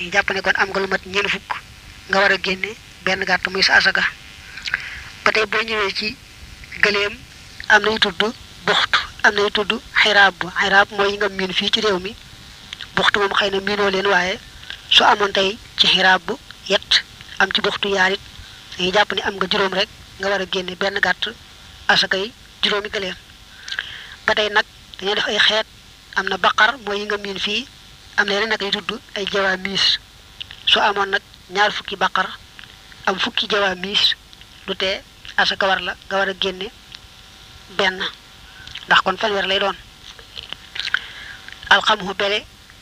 ñu jàpp ne kon am nga lu mat ñeent fukk nga war a génne benn gàtt muy sa asaka ba tey boo ñëwee ci gëléem am na yu tudd buxtu am na yu tudd xiraab xiraab mooy yi nga miin fii ci réew mi buxtu moom xëy na miinoo leen waaye su amoon tey ci xiraab bu yet am ci buxtu yaarit dañuy jàpp ne am nga juróom rek nga war a génne benn gàtt asaka yi juróomi gëléem ba tey nag dañoo def ay xeet am na baqar mooy yi nga miin fii am na yeneen nag yu tudd ay jawaa miis su amoon nag ñaar fukki baqar am fukki jawaa miis lu tee asaka war la nga war a génne benn ndax kon fanweer lay doon alxamhu bele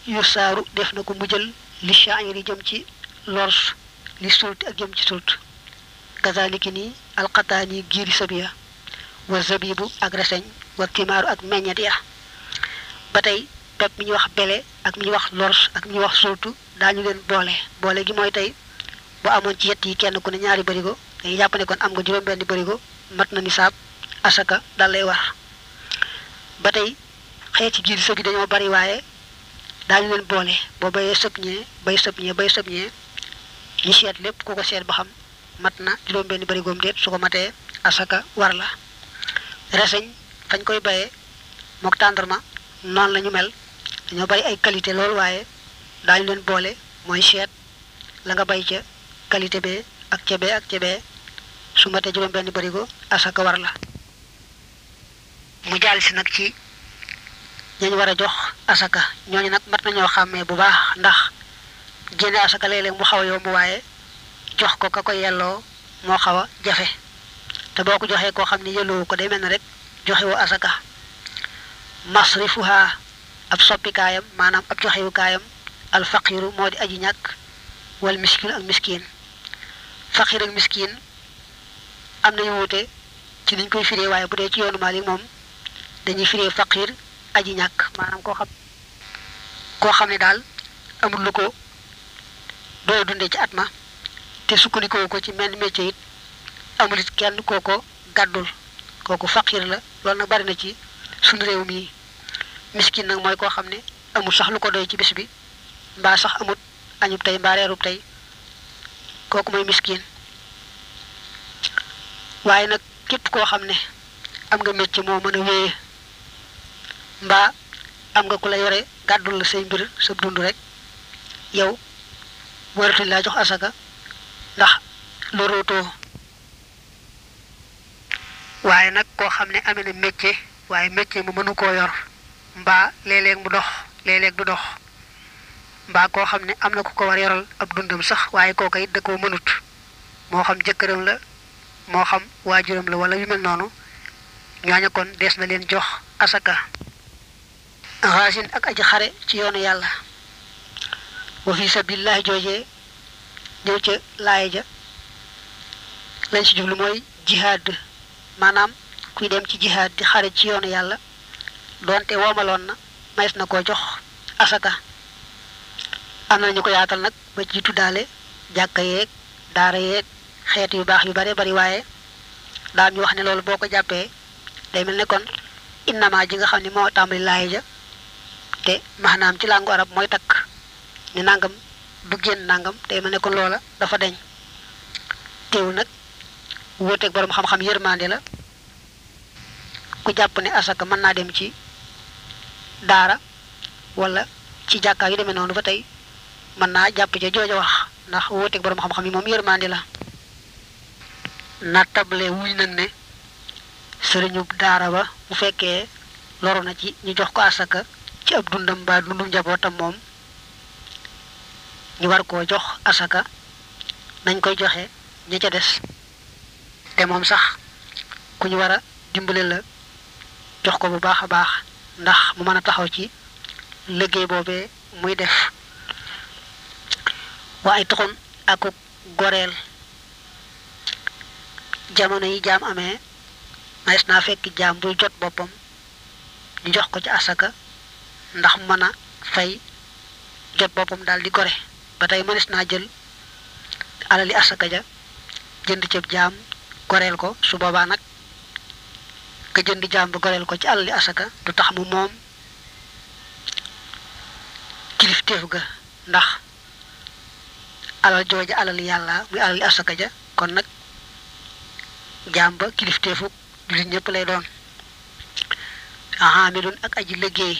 yu saaru def na ko mu jël li shaayir yi jëm ci lors li sult ak jëm ci sult kazaliki ni alxataani giiri sëb ya wa zabibu ak reseñ wa timaaru ak meññet ya ba tey pepp mi ñuy wax bele ak mi ñuy wax lors ak mi ñuy wax sultu daañu leen boole boole gi mooy tey bu amoon ci yett yi kenn ku ne ñaari bërigo dañuy jàpp ne kon am nga juróom-benn bërigo mat na nisaab asaka dal lay war ba tey xeeti jiir sëg yi dañoo bari waaye daañu leen boole boo bayee sëb ñee bay sëb ñee bay sëb ñee ñu seet lépp ku ko seet ba xam mat na juróom benn barigoom déet su ko matee asaka war la reseñ fañ koy bayee mook tàndarma noonu la ñu mel dañoo bari ay qualité lool waaye daañu leen boole mooy seet la nga bay ca qualité bee ak ca bee ak ca bee su matee juróom benn barigo asaka war la mu jàll si nag ci ñañ war a jox asaka ñooñu nag mat nañoo xàmmee bu baax ndax génne asaka léeg-léeg mu xaw a yomb waaye jox ko ka ko yelloo moo xaw a jafe te boo ko joxee koo xam ne yelloowu ko day mel ne rek joxe woo asaka masrifuha ab soppikaayam maanaam ab joxewukaayam al faqiru moo di aji ñàkk wal miskin ak miskin faqir ak miskin am nañu wuute ci niñ koy firee waaye bu dee ci yoonu Maalik moom dañuy firee faqiir aji ñàkk maanaam koo xam koo xam ne daal amul lu ko doy dunde ci at ma te sukkandikoo ko ci menn métier it amul it kenn koo ko gàddul kooku faqiir la loolu nag bari na ci suñu réew mi miskin nag mooy koo xam ne amul sax lu ko doy ci bis bi mbaa sax amut añub tey mbaa reerub tey kooku mooy miskin waaye nag képp koo xam ne am nga mécc moo mën a wéye mbaa am nga ku la yore gàddul la say mbir sa dund rek yow waratuñ laa jox asaka ndax lorootoo waaye nag koo xam ne amee na métier waaye métier mu mënu koo yor mbaa léeg-léeg mu dox léeg-léeg du dox mbaa koo xam ne am na ku ko war yoral ab dundam sax waaye kooka it da koo mënut moo xam jëkkëram la moo xam waajuram la wala yu mel noonu ñooña kon dees na leen jox asaka raasin ak aji xare ci yoonu yàlla wa fi sabilillahi joojee ñëw ca laaya ja lañ ci jublu mooy jihaad maanaam kuy dem ci jihaad di xare ci yoonu yàlla doonte woomaloon na mayees na koo jox asaka am na ñu ko yaatal nag ba ci tuddaale jàkka yeeg daara yeeg xeet yu baax yu bare bari waaye daam ñu wax ne loolu boo ko jàppee day mel ne kon innama ji nga xam ne moo tàmbali laay ja te maanaam ci làngu arab mooy takk ni nangam du génn nangam day mel ne kon loola dafa deñ teew nag wóoteeg borom xam-xam yërmande la ku jàpp ne asaka mën naa dem ci daara wala ci jàkkaa yu demee noonu ba tey mën naa jàpp ca jooja wax ndax wóoteeg borom xam-xam yi moom yërmandi la na table wuñ nag ne sëriñu daara ba bu fekkee loru na ci ñu jox ko asaka ci ab dundam mbaa dundu njabootam moom ñu war koo jox asaka nañ koy joxe ña ca des te moom sax ku ñu war a dimbale la jox ko bu baax a baax ndax mu mën a taxaw ci liggéey boobee muy def wa ay tuxun akuk goreel jamono yi jaam amee maes naa fekk jaam buy jot boppam ñu jox ko ci asaka ndax mu mën a fay jot boppam daal di gore ba tey mënees naa jël alali asaka ja jënd cëb jaam goreel ko su boobaa nag ka jënd jaam ba goreel ko ci alali asaka du tax mu moom kilifteef ga ndax alal jooja alal yàlla muy alali asaka ja kon nag jaam ba kilifteefu jullit ñëpp lay doon aamilun ak aji liggéey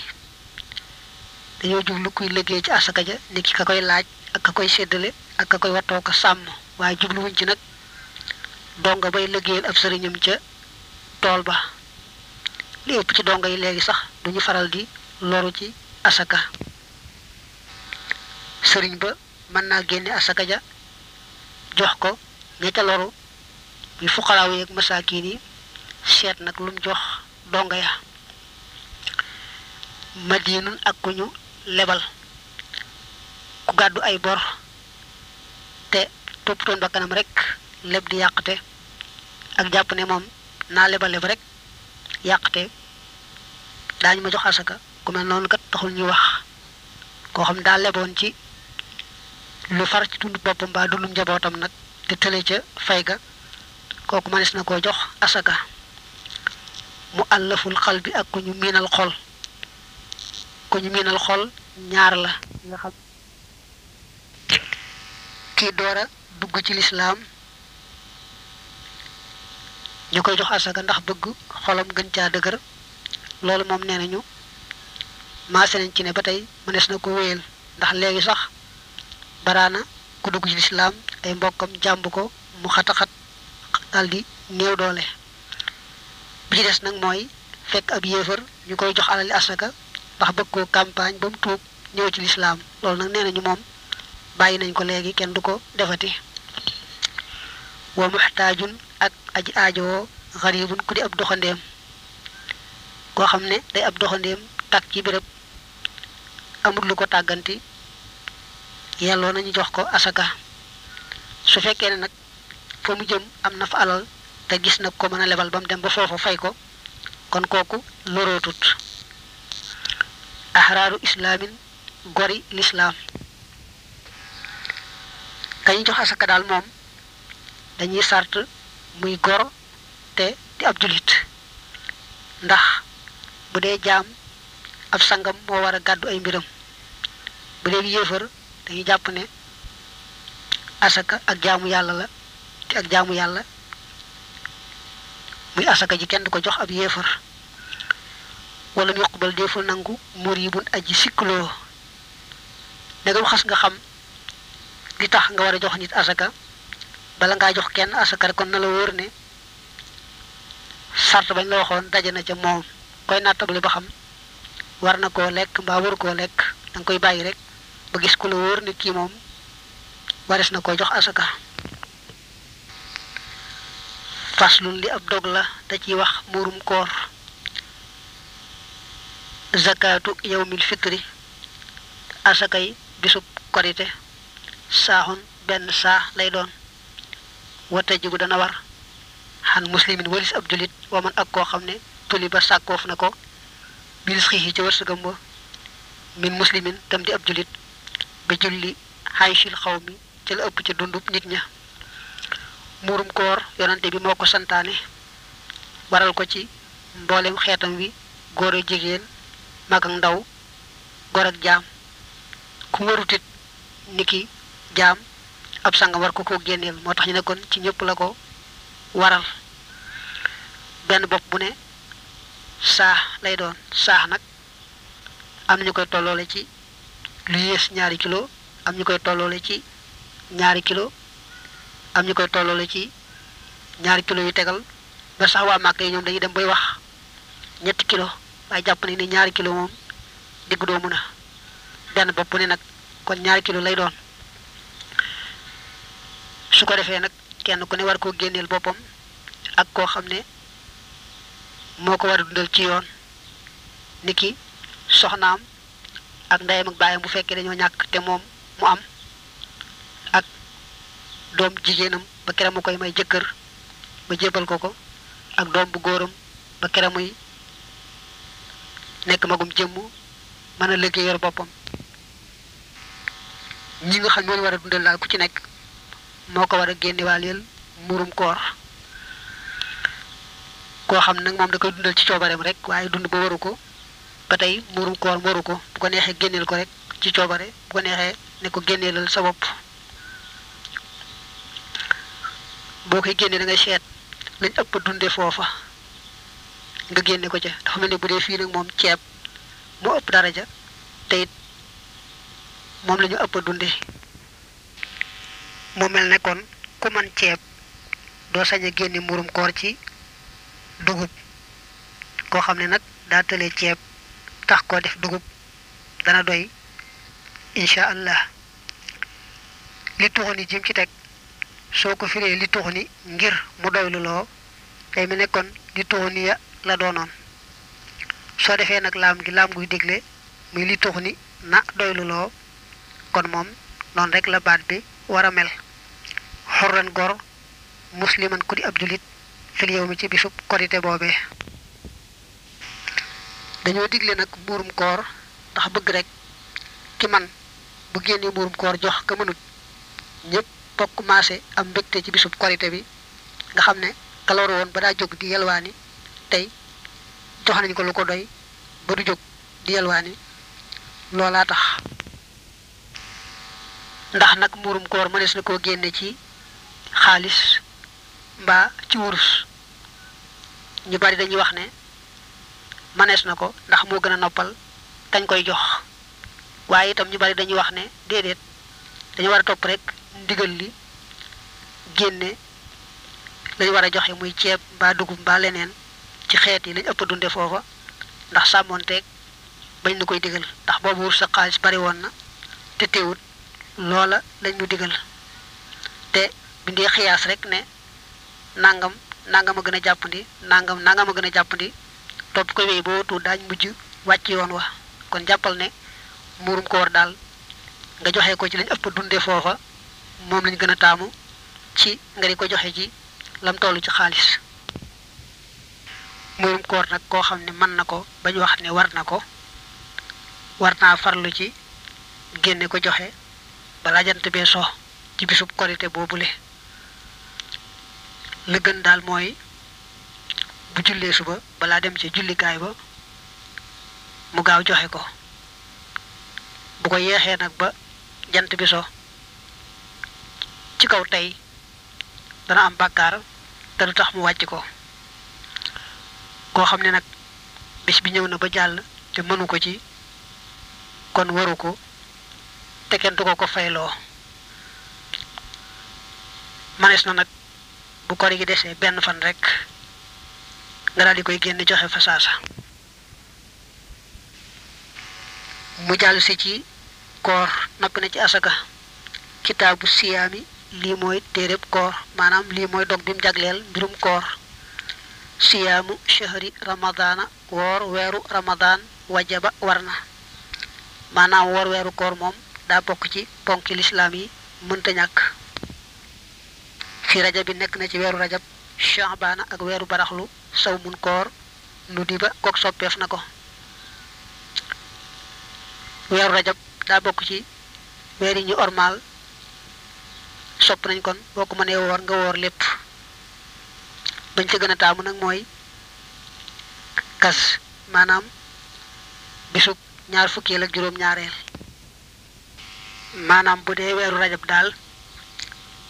dañoo jublu kuy liggéey ci asaka ja ni ki ka koy laaj ak ka koy séddale ak ka koy wattoo ko sàmm waaye jubluwuñ ci nag donga bay liggéeyal ab sëriñam ca tool ba li ëpp ci donga yi léegi sax duñu faral di loru ci asaka sëriñ ba mën naa génne asaka ja jox ko ña ca loru muy fuqaraaw yeeg masaakiin yi seet nag lum jox donga ya madiinun ak ku ñu lebal ku gàddu ay bor te toppatoon bakkanam rek leb di yàqte ak jàpp ne moom naa lebal leb rek yàqte daañu ma jox asaka ku mel noonu kat taxul ñu wax koo xam daa leboon ci lu far ci dund boppam mbaa dundum njabootam nag te tële ca fay ga kooku mënees na koo jox asaka mu àllaful xal bi ak ku ñu miinal xol ku ñu miinal xol ñaar la nga xam kii door a dugg ci lislaam ñu koy jox asaka ndax bëgg xolam gën caa dëgër loolu moom nee nañu maase nañ ci ne ba tey mënees na ko wéyal ndax léegi sax baraana ku dugg ci lislaam ay mbokkam jàmb ko mu xata xat daal di néew doole bi ci des nag mooy fekk ab yéefar ñu koy jox alali asaka ndax bëgg koo campagne ba mu tuub ñëw ci lislaam loolu nag nee nañu moom bàyyi nañ ko léegi kenn du ko defati wa muxtaajun ak aji aajowoo xaribun ku di ab doxandeem koo xam ne day ab doxandeem tàkk ci béréb amul lu ko tàgganti yelloo nañu jox ko asaka su fekkee ne nag fa mu jëm am na fa alal te gis na ko mën a lebal ba mu dem ba foofa fay ko kon kooku lorootut axraaru islaamin gori lislaam kañu jox asaka daal moom dañuy sart muy gor te di ab julit ndax bu dee jaam ab sangam moo war a gàddu ay mbiram bu dee yéefar dañuy jàpp ne asaka ak jaamu yàlla la te ak jaamu yàlla muy asaka ji kenn du ko jox ab yéefar wala mu yoqbal déeful nangu mur yi bun aji sikkloo ndegam xas nga xam li tax nga war a jox nit asaka bala ngaa jox kenn asaka rek kon na la wóor ne sart bañ la waxoon daje na ca moom koy nattable ba xam war na koo lekk mbaa waru koo lekk da nga koy bàyyi rek ba gis ku la wóor ne kii moom wares na ko jox asaka faslun li ab dog la da ciy wax muurum koor zakaatu yawmil fitri asakay bisub korite saaxun benn saa lay doon wata jigu dana war xan muslimin walis ab julit waman ak koo xam ne tuli ba sàkkoof na ko bi risqihi ci wërsëgam wa min muslimin tam di ab julit bi julli xayshil xaw mi ci la ëpp ci dundub nit ña muurum koor yonante bi moo ko santaane waral ko ci mboolem xeetam wi góor ak jigéen mag ak ndaw góor ak jaam ku warutit niki jaam ab sanga war ko ko génneel moo tax ñu ne kon ci ñëpp la ko waral benn bopp bu ne saa lay doon saax nag am na ñu koy tolloole ci lu yées ñaari kilo am ñu koy tolloole ci ñaari kilo am ñu koy tolloole ci ñaari kilo yu tegal ba sax waa màkk yi ñoom dañuy dem bay wax ñetti kilo waaye jàpp nañ ne ñaari kilo moom diggu doomu na benn bopp ne nag kon ñaari kilo lay doon su ko defee nag kenn ku ne war koo génneel boppam ak koo xam ne moo ko war a dundal ci yoon niki soxnaam ak ndeyam ak baayam bu fekkee dañoo ñàkk te moom mu am ak doom jigéenam ba kera mu koy may jëkkër ba jébal ko ko ak doom bu góoram ba kera muy nekk magum jëmm mën a liggéey yor boppam ñi nga xam ñooñu war a dundal daal ku ci nekk moo ko war a génne waaleel murum koor koo xam nag moom da koy dundal ci coobareem rek waaye dund ba waru ko ba tey murum koor waru ko bu ko neexee génneel ko rek ci coobare bu ko neexee ne ko génneelal sa bopp boo koy génnee da ngay seet lañ ëpp dunde foofa nga génne ko ca dafa mel ne bu dee fii nag moom ceeb moo ëpp daraja te it moom la ñu ëpp a dunde mu mel ne kon ku man ceeb doo sañ a génne mburum koor ci dugub koo xam ne nag daa tëlee ceeb tax koo def dugub dana doy incha allah li tuxu ni jim ci teg soo ko firee li tuxu ni ngir mu doy lu loo day mel ne kon li tuxu ni ya la doonoon soo defee nag laam gi laam guy digle muy li tuux ni na doylu loo kon moom noonu rek la baat bi war a mel xorran gor musliman ku di ab julit fil yow mi ci bisub korite boobee dañoo digle nag mbuurum koor ndax bëgg rek ki man bu génnee mbuurum koor jox ka mënut ñëpp bokk maase am mbégte ci bisub korite bi nga xam ne kaloor woon ba daa jóg di yelwaani tey jox nañ ko lu ko doy ba du jóg di yalwaani loolaa tax ndax nag muurum koor mënees na koo génne ci xaalis mbaa ci wurus ñu bari dañuy wax ne mënees na ko ndax moo gën a noppal kañ koy jox waaye itam ñu bari dañuy wax ne déedéet dañu war a topp rek ndigal li génne lañ war a joxe muy ceeb mbaa dugub mbaa leneen ci xeet yi lañ ëpp a dunde foofa ndax sàmmoonteeg bañ nu koy digal ndax boobu wur sa xaalis bari woon na te teewut loola lañ ñu digal te bu ndee xiyaas rek ne nangam nangam a gën a jàppandi nangam nangam a gën a jàppandi topp ko wéy boo tuut daañ mujj wàcc yoon wa kon jàppal ne muurum koor daal nga joxe ko ci lañ ëpp dunde foofa moom lañ gën a taamu ci nga di ko joxe ji lam toll ci xaalis murum koor nag koo xam ne mën na ko bañ wax ne war na ko war naa farlu ci génne ko joxe balaa jant bee so ci bisub korite boobule la gën daal mooy bu jullee suba balaa dem ci jullikaay ba mu gaaw joxe ko bu ko yeexee nag ba jant bi so ci kaw tey dana am bàkkaar te du tax mu wàcc ko koo xam ne nag bis bi ñëw na ba jàll te mënu ko ci kon waru ko te kenn du ko ko fayloo manees na nag bu kori gi desee benn fan rek nga daal di koy génne joxe fa saasa mu jàll si ci koor noppi na ci asaka kitaabu siyaami lii mooy téereb koor maanaam lii mooy dog bi mu jagleel mbirum koor siyaamu shahri ramadaana woor weeru ramadaan wajaba war na maanaam woor weeru koor moom daa bokk ci ponki lislaam yi mënta ñàkk fi rajab bi nekk na ci weeru rajab shaabaana ak weeru baraxlu saw mun koor nu di ba goog soppeef na ko weeru rajab daa bokk ci weer yi ñu ormaal sopp nañ kon boo ko mënee woor nga woor lépp bañ ca gën a taamu nag mooy kas maanaam bisub ñaar fukkeel ak juróom ñaareel maanaam bu dee weeru rajab daal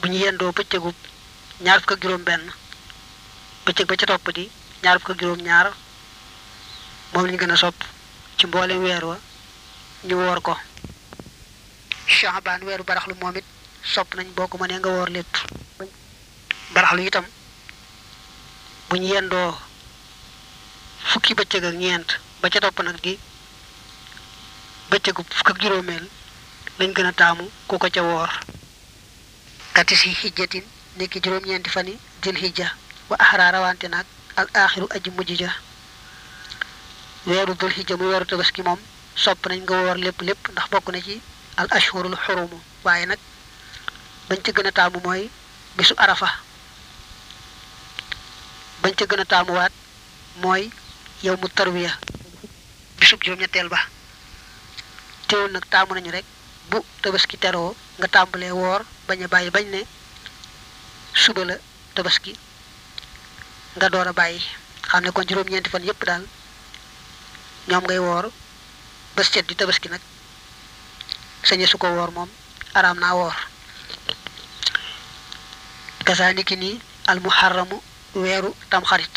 bu ñu yendoo bëccëgu ñaar fukk ak juróom benn bëccëg ba ca topp di ñaar fukk ak juróom ñaar moom lañu gën a sopp ci mboolem weer wa ñu woor ko Shaaban weeru baraxlu moom it sopp nañ boo ko mënee nga woor lépp baraxlu itam bu ñu yendoo fukki bëccëg ak ñeent ba ca topp nag di bëccëgu fukk ak juróomeel lañ gën a taamu ku ko ca woor kati si xijjatin nekki juróom-ñeenti fan yi dil xijja wa axaraa rawante naag al aaxiru aji mujj ja weeru dul xijja muy weeru tabaski moom sopp nañ nga woor lépp lépp ndax bokk na ci al ashhurul xurumu waaye nag bañ ca gën a taamu mooy bisu arafa bañ ca gën a taamuwaat mooy yow mu tarwiya bisub juróom-ñetteel ba teewul nag taamu nañu rek bu tabaski teroo nga tàmbalee woor bañ a bàyyi bañ ne suba la tabaski nga door a bàyyi xam ne kon juróom-ñeenti fan yépp daal ñoom ngay woor bés cet di tabaski nag sañe su ko woor moom araam naa woor kasaaniki nii almuharramu weeru tamxarit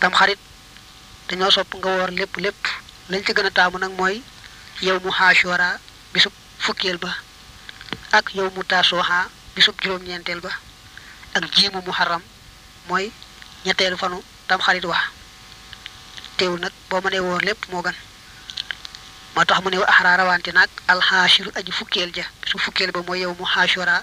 tamxarit dañoo sopp nga woor lépp lépp lañ ci gën a taamu nag mooy yow mu xaasora bisub fukkeel ba ak yow mu taasooxa bisub juróom-ñeenteel ba ak jiimu muharram mooy ñetteelu fanu tamxarit wax teewul nag boo mënee woor lépp moo gën moo tax mu ne wa axraa rawante nag alxaashiru aji fukkeel ja bisub fukkeel ba mooy yow mu xaasora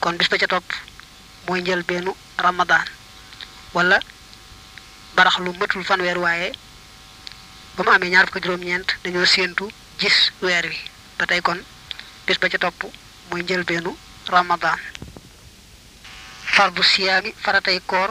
kon bis ba ca topp mooy njël bennu ramadaan wala barax lu matul fanweer waaye ba mu amee ñaar fukk juróom-ñeent dañoo séentu gis weer wi ba tey kon bis ba ca topp mooy njël bennu ramadaan fardu siyaami faratay koor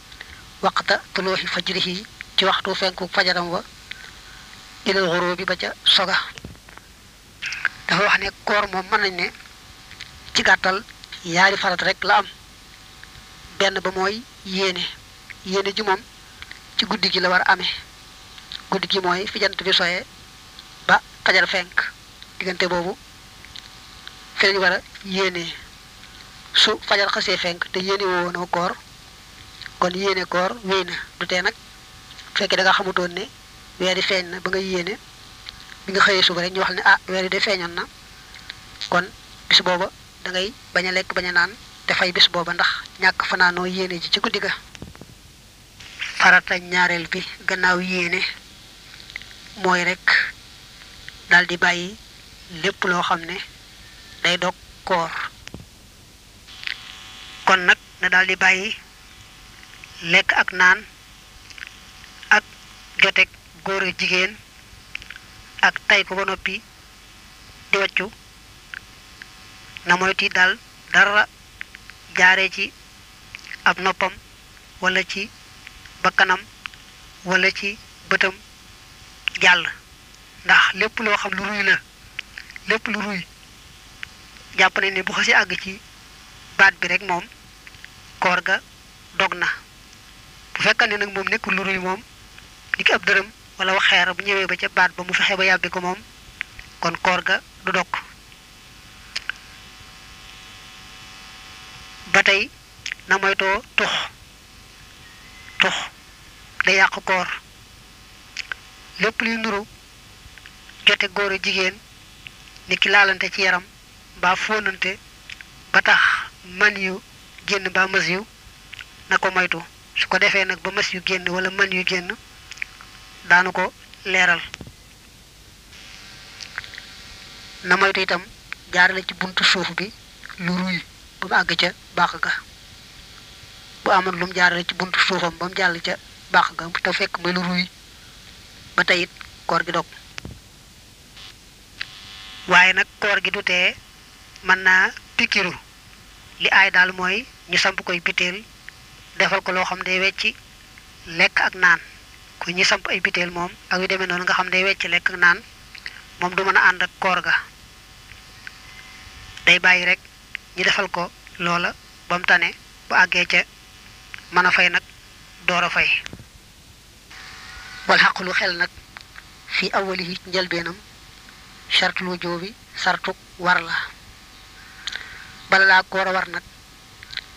waqta tulooxi fajrihi ci waxtu fenku fajaram wa ilal xurubi ba ca soga dafa wax ne koor moom mën nañ ne ci gàttal yaari farat rek la am benn ba mooy yéene yéene ji moom ci guddi gi la war a amee guddi gi mooy fi jant bi soyee ba fajar fenk diggante boobu fi lañu war a yéene su fajar xasee fenk te yéene woonoo koor kon yéene koor wéy na du tee nag bu fekkee da nga xamutoon ne weer yi feeñ na ba nga yéene bi nga xëyee suba rek ñu wax ne ah weer yi de feeñoon na kon bis booba da ngay bañ a lekk bañ a naan te fay bis booba ndax ñàkk fanaanoo yéene ji ci guddi ga farata ñaareel bi gannaaw yéene mooy rek daal di bàyyi lépp loo xam ne day dog koor kon nag na daal di bàyyi lekk ak naan ak joteeg góor ak jigéen ak tay ko ba noppi di waccu na moytu daal dara jaaree ci ab noppam wala ci bakkanam wala ci bëtam jàll ndax lépp loo xam lu ruy la lépp lu ruy jàpp nañ ne bu xasee àgg ci baat bi rek moom koor ga dog na bu fekkee ne nag moom nekkul lu ruy moom ni ki ab dërëm wala wax xeer bu ñëwee ba ca baat ba mu fexe ba yàbbi ko moom kon koor ga du dog ba tey na moytoo tux tux day yàq koor lépp luy nuru jote góor a jigéen ni ki laalante ci yaram mbaa fóonante ba tax man yu génn mbaa mas yu na ko moytu su ko defee nag ba mas yu génn wala man yu génn daanu ko leeral na moytu itam jaarale ci buntu suuf bi lu ruy ba mu àgg ca bàq ga bu amoon lu mu jaarale ci buntu suufam ba mu jàll ca bàq ga te fekk muy lu ruy ba tey it koor gi dog waaye nag koor gi du tee mën naa pikiru li aay daal mooy ñu samp koy biteel defal ko loo xam day wecci lekk ak naan ku ñu samp ay biteel moom ak yu demee noonu nga xam day wecci lekk ak naan moom du mën a ànd ak koor ga day bàyyi rek ñu defal ko loola ba mu tane bu àggee ca mën a fay nag door a fay wal xaqlu xel nag fii awalihi ci njëlbeenam charte lu joobi sartu war la bala laa koor a war nag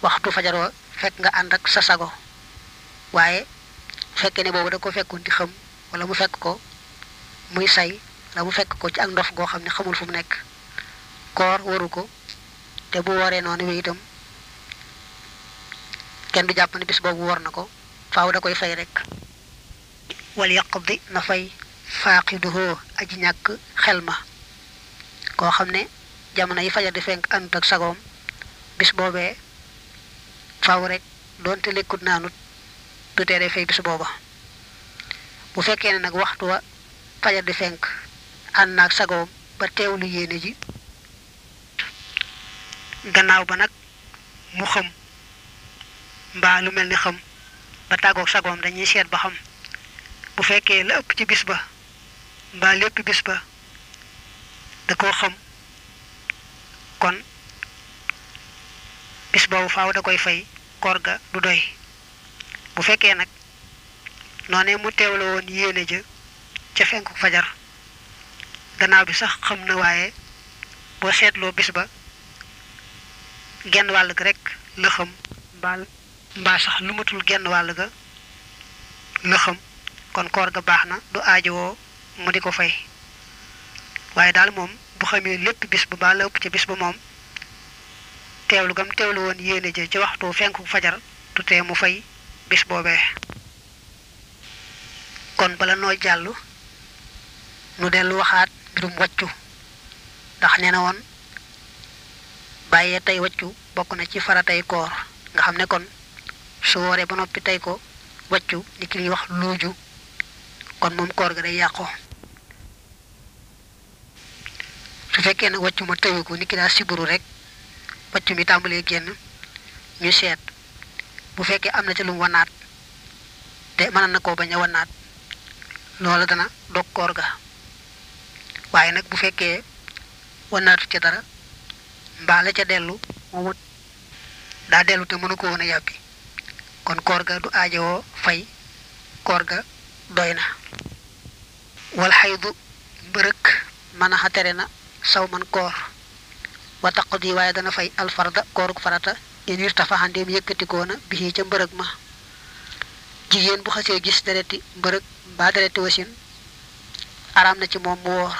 waxtu fajaroo fekk nga ànd ak sa sago waaye fekkee ne boobu da ko fekkoon di xam wala mu fekk ko muy say la mu fekk ko ci ak ndof goo xam ne xamul fu mu nekk koor waru ko te bu waree noonu wi itam kenn du jàpp ne bis boobu war na ko faaw da koy fay rek wal yaqdi na fay faaqiduhoo aji ñàkk xel ma koo xam ne jamono yi fajar di fenk ànd ak sagoom bis boobee faaw rek doonte lekkut naanut du tee day fay bis booba bu fekkee ne nag waxtu wa fajar di fenk ànd naag sagoom ba teewlu yéene ji gannaaw ba nag mu xam mbaa lu mel ni xam ba tàggoog sagoom dañuy seet ba xam bu fekkee la ëpp ci bis ba mbaa lépp bis ba da koo xam kon bis boobu faaw da koy fay koor ga du doy bu fekkee nag noonee mu teewloo woon yéene ja ca fenku fajar gannaaw bi sax xam na waaye boo seetloo bis ba genn wàll ga rek la xam mbaa mbaa sax lu matul genn wàll ga la xam kon koor ga baax na du aajowoo mu di ko fay waaye daal moom bu xamee lépp bis ba mbaa la ëpp ca bis ba moom teewlu gam teewlu woon yéene ja ci waxtu fenku fajar du tee mu fay bis boobee kon bala noo jàll nu dellu waxaat mbirum waccu ndax nee na woon bàyyee tey waccu bokk na ci faratay koor nga xam ne kon su wooree ba noppi tey ko waccu ni ki ñuy wax luuju kon moom koor ga day yàqoo su fekkee nag wàccu ma tayu ko nit ki daa siburu rek wàccu mi tàmbalee génn ñu seet bu fekkee am na ci lu mu wanaat te mën na koo bañ a wanaat loola dana dog koor ga waaye nag bu fekkee wanaatu ca dara mbaa la ca dellu moom it daa dellu te mënu ko woon a yàbbi kon koor ga du aajowoo fay koor ga doy na wal xaydu mbërëk manaxa tere na saw man koor wa taqdi waaye dana fay alfarda kooruk farata in wir tafaxa ndéem yëkkatikoona bixii ca mbërëg ma jigéen bu xasee gis dereti mbërëg mbaa dereti wasin araam na ci moom mu woor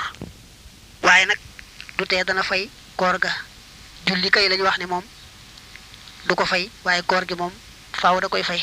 waaye nag du tee dana fay koor ga julli kay lañu wax ne moom du ko fay waaye koor gi moom faaw da koy fay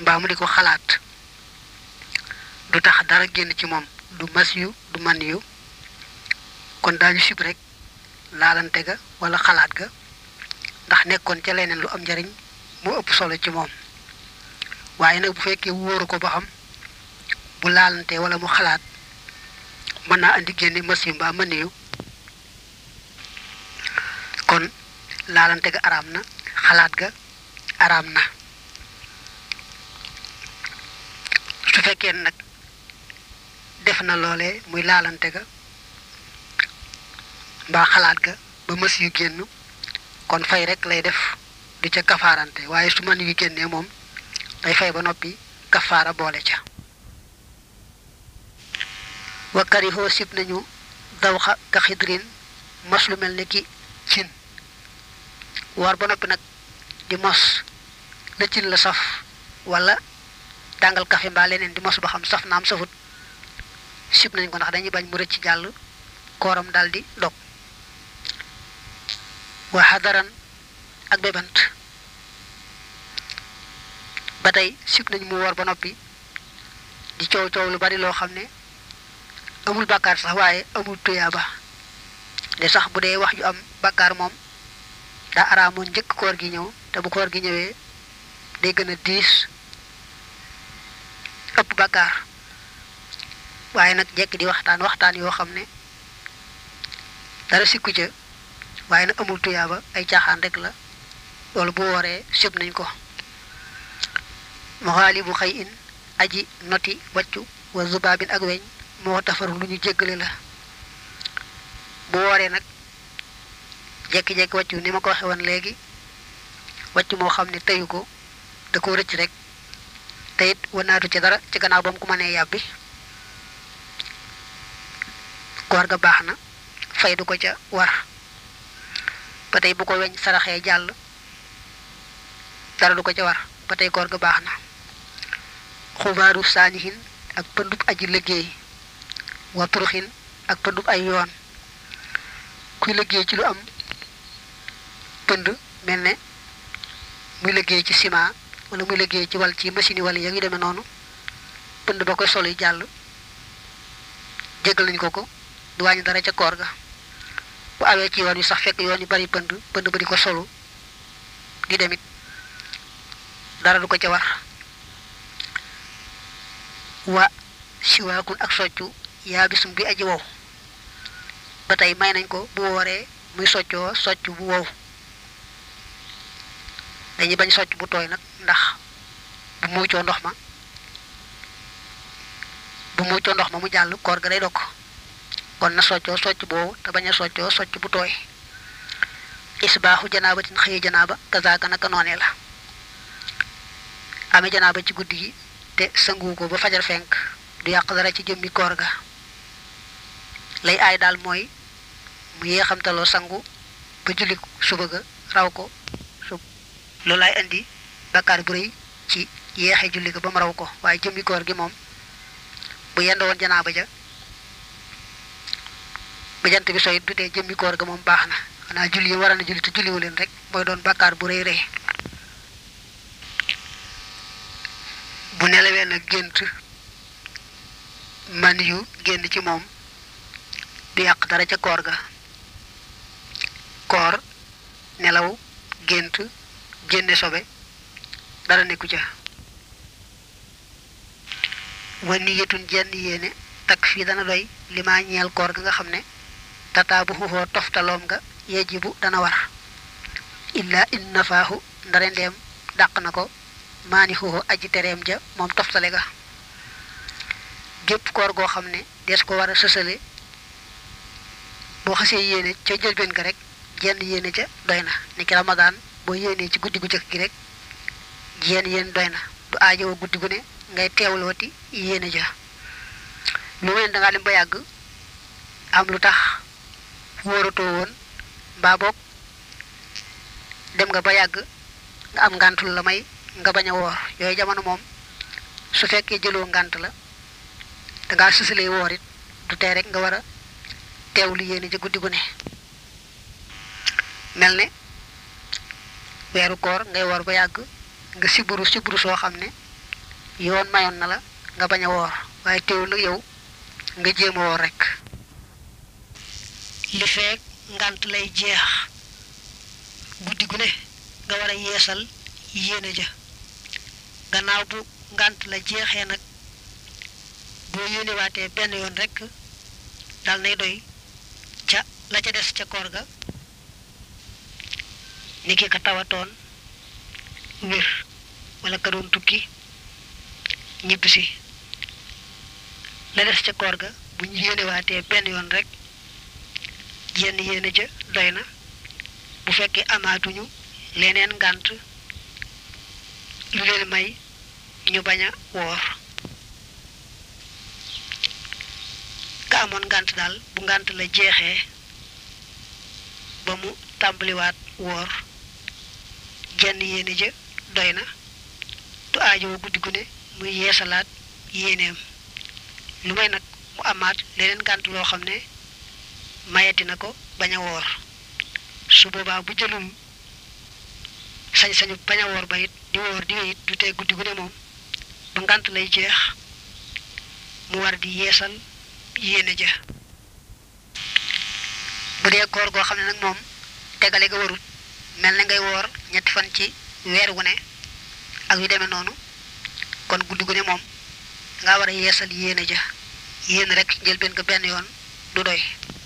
mbaa mu di ko xalaat du tax dara génn ci moom du mas yu du man yu kon daañu sib rek laalante ga wala xalaat ga ndax nekkoon ca leneen lu am njariñ mu ëpp solo ci moom waaye nag bu fekkee wóoru ko ba xam bu laalante wala mu xalaat mën naa andi génne mas yu mbaa mën yu kon laalante ga araam na xalaat ga araam na su fekkee nag def na loole muy laalante ga mbaa xalaat ga ba mës yu génn kon fay rek lay def du ca kafaarante waaye su man yu génnee moom day fay ba noppi kafaara boole ca wa karihoo sib nañu dawxa ka xidrin mos lu mel ne ki cin war ba noppi nag di mos la cin la saf wala tàngal kafe mbaa leneen di mos ba xam saf naam safut sib nañ ko ndax dañuy bañ mu rëcc jàll kooram daal di dog wa xadaran ak bébant ba tey sib nañ mu woor ba noppi di coow coow lu bari loo xam ne amul bàkkaar sax waaye amul tuyaaba de sax bu dee wax ju am bàkkaar moom daa araamoon njëkk koor gi ñëw te bu koor gi ñëwee day gën a diis ëpp bàkkaar waaye nag jekk di waxtaan waxtaan yoo xam ne dara sikku ca waaye nag amul tuyaaba ay caaxaan rek la loolu bu wooree sib nañ ko mu xaali bu xëy in aji noti wàccu wa zubaabin ak weñ moo tafar lu ñu jéggale la bu wooree nag jekki-jekki wàccu ni ma ko waxe woon léegi wàccu moo xam ne teyu ko da ko rëcc rek te it wanaatu ci dara ci gannaaw ba mu ko mënee yàbbi koor ga baax na fay du ko ca war ba tey bu ko weñ saraxee jàll dara du ko ca war ba tey koor ga baax na xubaaru saanihin ak pëndub aji liggéey wa turuxin ak pëndub ay yoon kuy liggéey ci lu am pënd mel ne muy liggéey ci ciment wala muy liggéey ci wal ci machine yi wala ya ngi demee noonu pënd ba koy solo yi jàll jéggal nañu ko ko du wàññi dara ca koor ga bu awee ci yoon wi sax fekk yoon yu bari pënd pënd ba di ko solu di demit dara du ko ca war wa siwaakun ak soccu yaa bisum bi aji wow ba tey may nañ ko bu wooree muy soccoo socc bu wow dañuy bañ socc bu tooy nag ndax bu muucoo ndox ma bu muucoo ndox ma mu jàll koor ga day dokk kon na soccoo socc boobu te bañ a soccoo socc bu tooy isbaaxu janaaba ci xëye janaaba kazaaka naka noonee la amee janaaba ci guddi gi te sangu ko ba fajar fenk du yàq dara ci jëmmi koor ga lay aay daal mooy mu yeexamtaloo sangu ba julli suba ga raw ko sub loolu laay indi bakkaar bu rëy ci yeexe julli ga ba mu raw ko waaye jëmmi koor gi moom bu yendoo woon janaaba ja ba jant bi sooy du dee jëmmi koor ga moom baax na xanaa julli yi war na julli te julliwu leen rek mooy doon bàkkaar bu rëy rëy bu nelawee nag gént man yu génn ci moom du yàq dara ca koor ga koor nelaw gént génne sobe dara nekku ca wa niyatun jenn yéene tak fii dana doy li maa ñeel koor ga nga xam ne tataa bu xuxoo toftaloom nga yejibu dana war illa in nafaahu ndare ndeem dàq na ko maani xuxoo aji tereem ja moom toftale ga gépp koor goo xam ne des ko war a sësale boo xasee yéene ca jëlbeen ga rek jenn yéene ca doy na ni ki ramadaan boo yéenee ci guddi gu jëkk gi rek yéen yéen doy na du aajowoo guddi gu ne ngay teewlooti yéene ja lu mel da ngaa dem ba yàgg am lu tax wóoratoo woon mbaa boog dem nga ba yàgg nga am ngànt lu la may nga bañ a woor yooyu jamono moom su fekkee jëloo ngànt la da ngaa susalee woor it du tey rek nga war a teewlu yéene ja guddi gu ne mel ne weeru koor ngay woor ba yàgg nga siburu siburu soo xam ne yoon mayoon na la nga bañ a woor waaye teewul nag yow nga jéem a woor rek li feek ngant lay jeex guddi gu ne nga war a yeesal yéene ja gannaaw bu ngant la jeexee nag boo yéenewaatee benn yoon rekk dal nay doy ca la ca des ca koor ga ni ki ka tawatoon wér wala ka doon tukki ñibbisi la des ca koor ga bu ñu yéenewaatee benn yoon rek yenn yéene ja doy na bu fekkee amaatuñu leneen ngànt lu leen may ñu bañ a woor ka amoon ngànt daal bu ngànt la jeexee ba mu tàmbaliwaat woor jenn yéene ja doy na du aajowoo guddi gu ne muy yeesalaat yéeneem lu may nag mu amaat leneen ngànt loo xam ne mayati na ko bañ a woor su boobaa bu jëlul sañ-sañu bañ a woor ba it di woor di wéy it du tee guddi gu ne moom ba ngànt lay jeex mu war di yeesal yéene ja bu dee koor goo xam ne nag moom tegale ga warul mel na ngay woor ñetti fan ci weer wu ne ak yu demee noonu kon guddi gu ne moom nga war a yeesal yéene ja yéene rek njëlbeen nga benn yoon du doy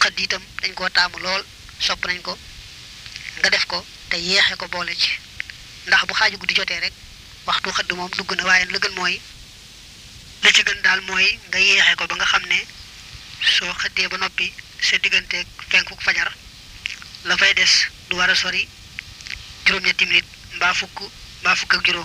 xëdd itam dañ koo taamu lool sopp nañ ko nga def ko te yeexe ko boole ci ndax bu xaaju guddi jotee rek waxtu xëdd moom dugg na waaye la gën mooy la ci gën daal mooy nga yeexe ko ba nga xam ne soo xëddee ba noppi sa digganteeg fenkuk fajar la fay des du war a sori juróom-ñetti minit mbaa fukk mbaa fukk ak juróom